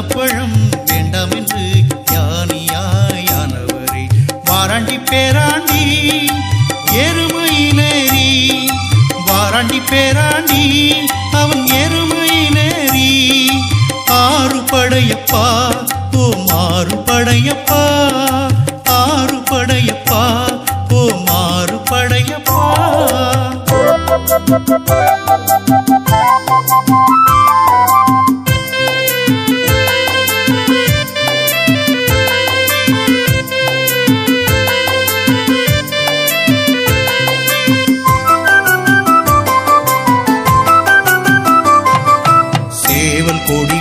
ஞானப்பழம் வேண்டாம் என்று ஞானியாயானவரே. வாராண்டி பேராண்டி எருமையிலேறி வாராண்டி பேராண்டி அவன் எருமையிலேறி ஆறு படையப்பா ஓ மாறு படையப்பா ஆறு படையப்பா ஓ மாறு படையப்பா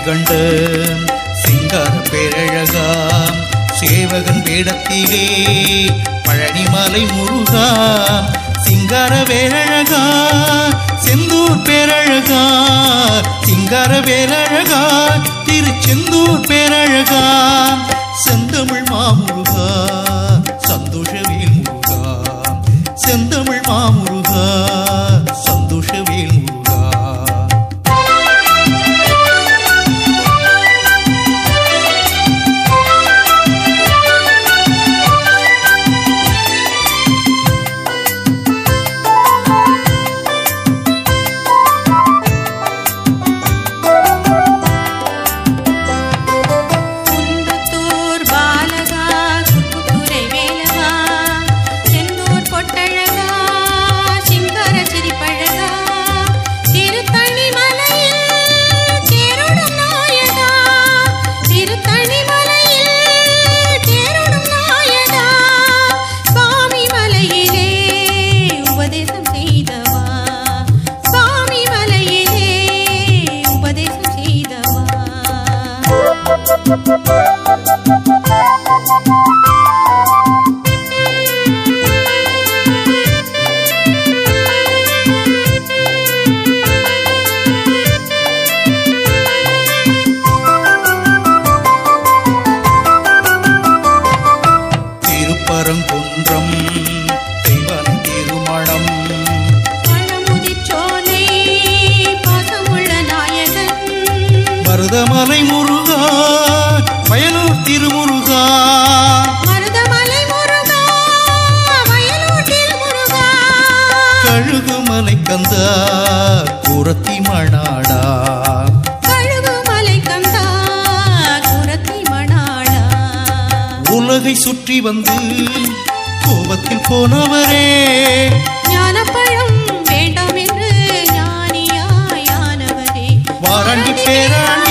கண்ட சிங்கார பேரழகாம் சேவகன் வேடத்திலே பழனிமலை முருகா சிங்கார வேரழகா செந்தூர் பேரழகா சிங்கார வேரழகா திருச்செந்தூர் பேரழகா செந்தமிழ் மாமுருகா சந்தோஷவேல் முருகா செந்தமிழ் மாமுருகா. திருப்பரங்குன்றம் தெய்வன் திருமணம். மருதமலை முருகா திருமுருகா. கழுகுமலை கந்தா குரத்தி மணாடா கழுகுமலை கந்தா குரத்தி மணாளா உலகை சுற்றி வந்து கோபத்தில் போனவரே. ஞானப்பழம் வேண்டாம் என்று ஞானியாயானவரே. வாராண்டி பேராண்டி